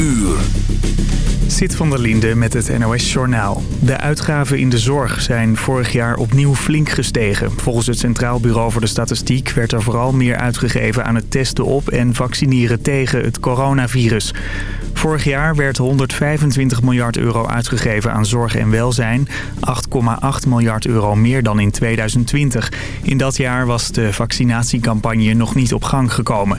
uur. Zit van der Linde met het NOS-journaal. De uitgaven in de zorg zijn vorig jaar opnieuw flink gestegen. Volgens het Centraal Bureau voor de Statistiek werd er vooral meer uitgegeven aan het testen op en vaccineren tegen het coronavirus. Vorig jaar werd 125 miljard euro uitgegeven aan zorg en welzijn. 8,8 miljard euro meer dan in 2020. In dat jaar was de vaccinatiecampagne nog niet op gang gekomen.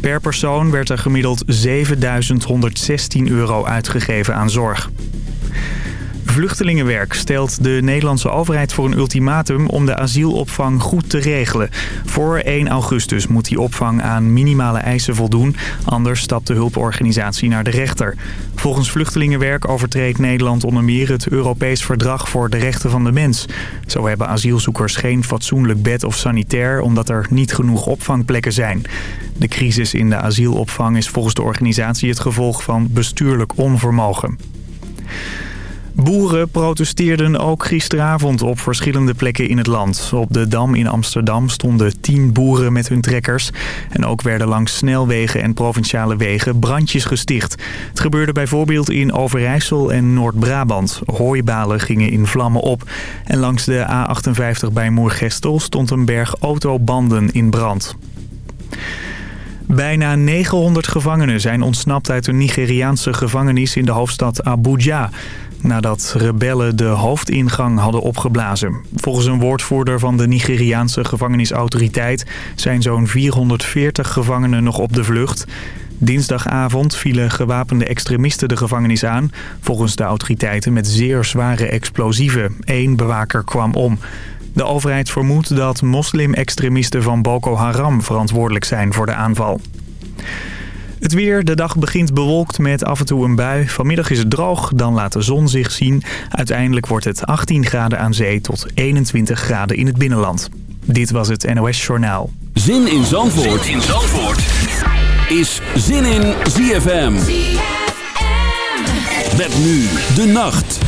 Per persoon werd er gemiddeld 7.116 euro uitgegeven aan zorg. Vluchtelingenwerk stelt de Nederlandse overheid voor een ultimatum om de asielopvang goed te regelen. Voor 1 augustus moet die opvang aan minimale eisen voldoen, anders stapt de hulporganisatie naar de rechter. Volgens Vluchtelingenwerk overtreedt Nederland onder meer het Europees Verdrag voor de Rechten van de Mens. Zo hebben asielzoekers geen fatsoenlijk bed of sanitair omdat er niet genoeg opvangplekken zijn. De crisis in de asielopvang is volgens de organisatie het gevolg van bestuurlijk onvermogen. Boeren protesteerden ook gisteravond op verschillende plekken in het land. Op de Dam in Amsterdam stonden tien boeren met hun trekkers. En ook werden langs snelwegen en provinciale wegen brandjes gesticht. Het gebeurde bijvoorbeeld in Overijssel en Noord-Brabant. Hooibalen gingen in vlammen op. En langs de A58 bij Moergestel stond een berg autobanden in brand. Bijna 900 gevangenen zijn ontsnapt uit een Nigeriaanse gevangenis in de hoofdstad Abuja nadat rebellen de hoofdingang hadden opgeblazen. Volgens een woordvoerder van de Nigeriaanse gevangenisautoriteit zijn zo'n 440 gevangenen nog op de vlucht. Dinsdagavond vielen gewapende extremisten de gevangenis aan, volgens de autoriteiten met zeer zware explosieven. Eén bewaker kwam om. De overheid vermoedt dat moslim-extremisten van Boko Haram verantwoordelijk zijn voor de aanval. Het weer, de dag begint bewolkt met af en toe een bui. Vanmiddag is het droog, dan laat de zon zich zien. Uiteindelijk wordt het 18 graden aan zee tot 21 graden in het binnenland. Dit was het NOS Journaal. Zin in Zandvoort, zin in Zandvoort. is Zin in ZFM. ZFM. Met nu de nacht.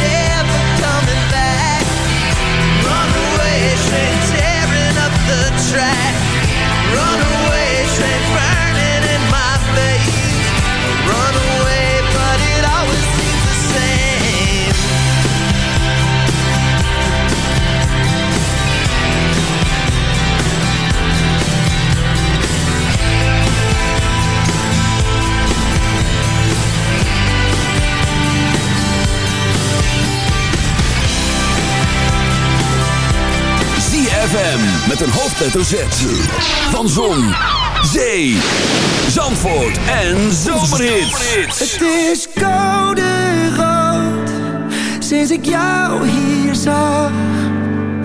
met een hoofdletter Z. Van Zon, Zee, Zandvoort en Zomerhits. Het is koude rood Sinds ik jou hier zag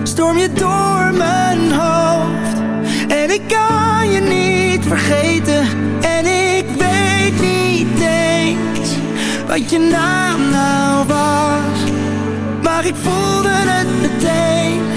Storm je door mijn hoofd En ik kan je niet vergeten En ik weet niet eens Wat je naam nou was Maar ik voelde het meteen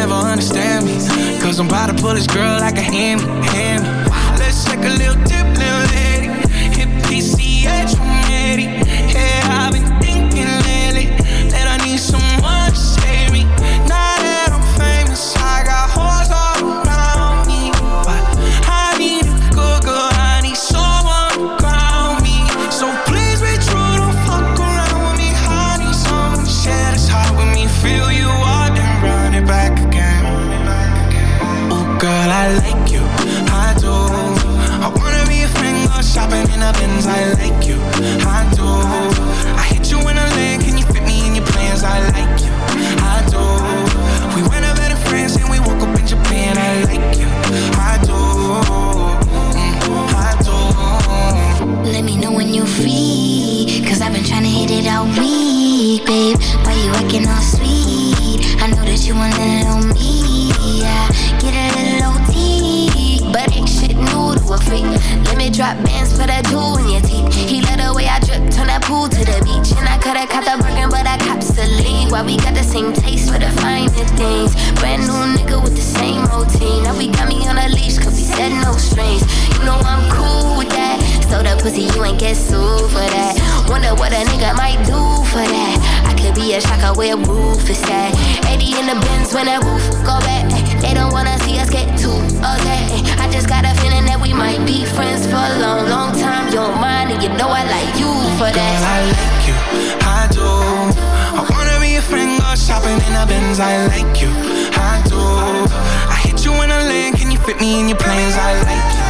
Never understand me, cause I'm about to pull this girl like a hammy, hammy. Let's take a little dip, little lady. Hit PCH, I'm Acting all sweet? I know that you want little me. Yeah, get a little OT. But ain't shit new to a freak. Let me drop bands for that in your teeth. He the way I that pool to the beach. And I coulda caught the but I cops we got the same taste for the finer things. Brand new nigga with the same routine. Now we got me on a leash, cause we said no strings. You know I'm cool with that. So the pussy, you ain't get sued for that. Wonder what a nigga might do for that. Could be a shocker where roof is at. 80 in the bins when that roof go back. They don't wanna see us get too okay. I just got a feeling that we might be friends for a long, long time. You're mine, and you know I like you for Girl, that. I like you, I do. I wanna be a friend, go shopping in the Benz. I like you, I do. I hit you in a lane, can you fit me in your plans? I like you,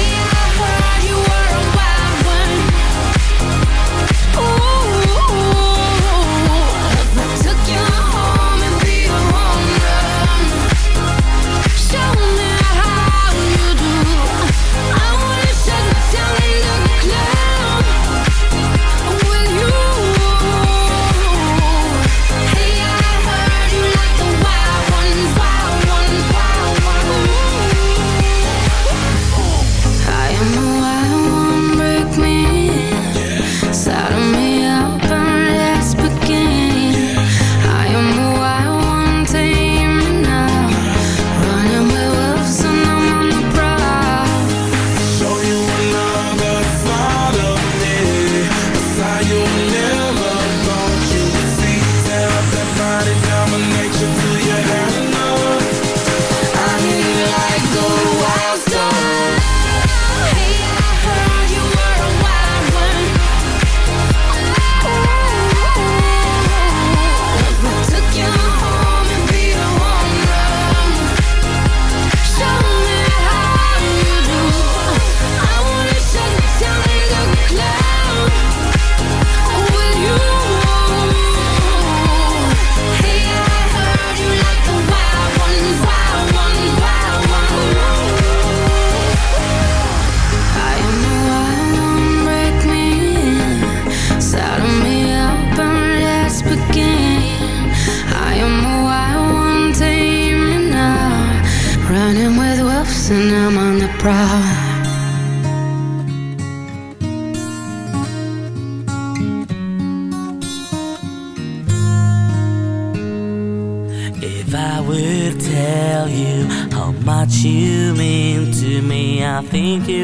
think you.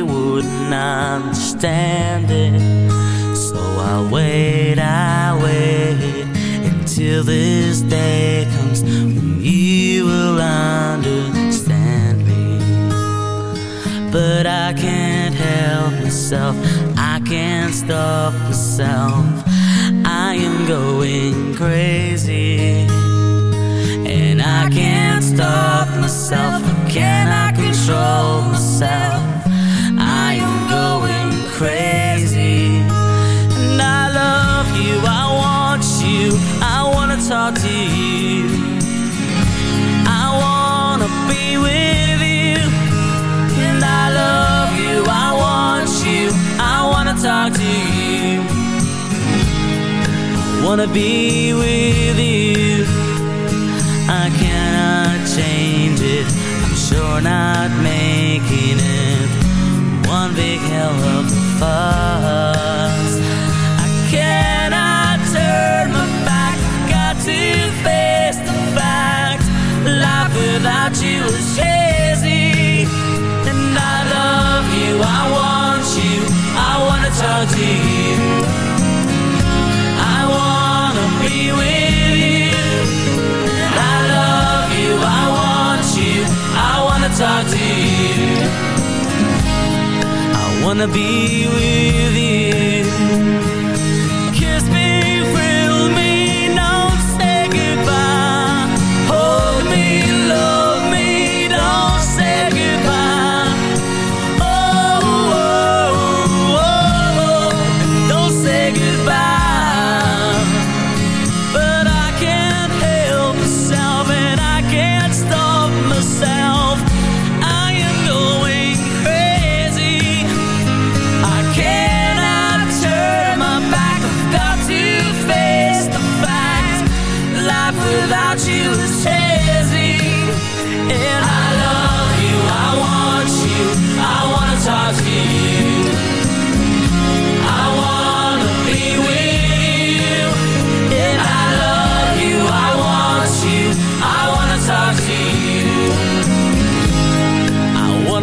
wanna be with you.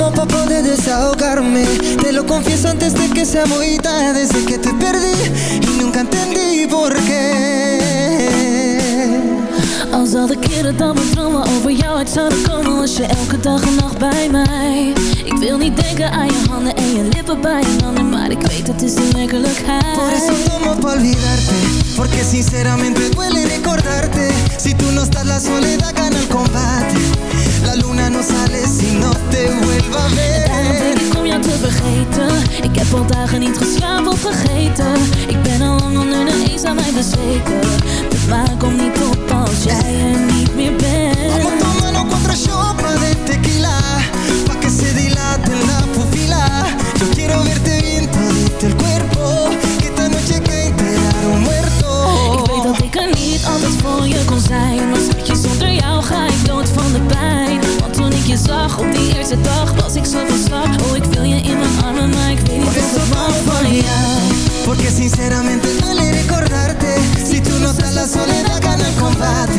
Veces tomo pa' poder desahogarme. Te lo confieso antes de que sea muy tarde Desde que te perdí y nunca entendí por qué. Als al de keren dat mijn dromen over jou uit zouden komen Was je elke dag en nacht bij mij. Ik wil niet denken aan je handen en je lippen bij een ander Maar ik weet het is de werkelijkheid. Por eso tomo pa' olvidarte Porque sinceramente duele recordarte. Si tú no estás la soledad gana el combate. La luna no sale si no te vuelva a Daarom ver denk ik om jou te vergeten. Ik heb al dagen niet geslapen of vergeten. Ik ben al lang onder de eens aan mij bezweken. De maan komt niet op als jij er niet meer bent. Vamos tomando cuatro shots de tequila Pa' que se dilate la pupila quiero verte bien todito el cuerpo Que esta noche hay que enterar un muerto. Ik weet dat ik er niet altijd voor je kon zijn Maar schatje, zonder jou ga ik dood van de pijn. Want toen ik je zag op die eerste dag Was ik zo van slag. Oh, ik wil je in mijn armen Maar ik weet niet ik van jou. Porque sinceramente duele recordarte Si tú no estás la soledad gana el combate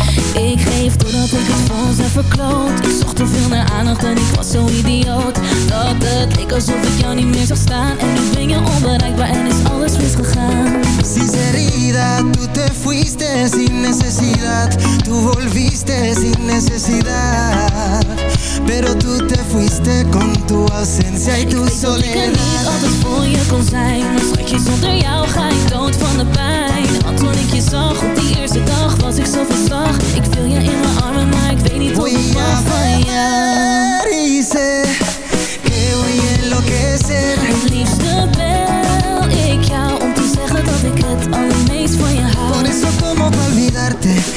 Ik geef doordat ik het voor heb verkloot. Ik zocht te veel naar aandacht en ik was zo idioot. Dat het leek alsof ik jou niet meer zag staan. En nu ben je onbereikbaar en is alles misgegaan. Sinceridad, tú te fuiste sin necesidad. Tú volviste sin necesidad. Pero tú te fuiste con tu ausencia y tu Ik weet dat ik er niet soledad. altijd voor je kon zijn. Maar schatje, zonder jou ga ik dood van de pijn Want toen ik je zag op die eerste dag Was ik zo van slag Ik viel je in mijn armen, maar ik weet niet wat ik mag van sé Que voy a enloquecer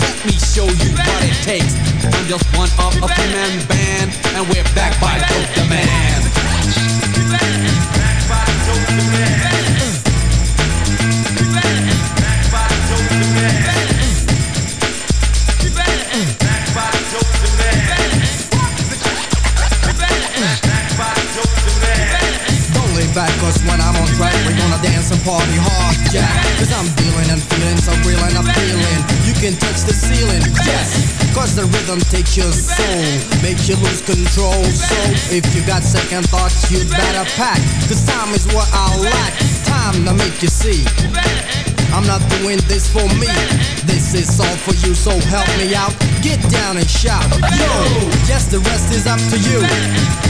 let me show you what it takes. I'm just one of a three-man band, and we're back by Dope Dope Man. Hard, yeah. Cause I'm dealing and feeling so real and appealing. You can touch the ceiling, yes. Cause the rhythm takes your soul, makes you lose control. So if you got second thoughts, you better pack. Cause time is what I lack. Time to make you see. I'm not doing this for me. This is all for you, so help me out. Get down and shout. Yo, yes, the rest is up to you.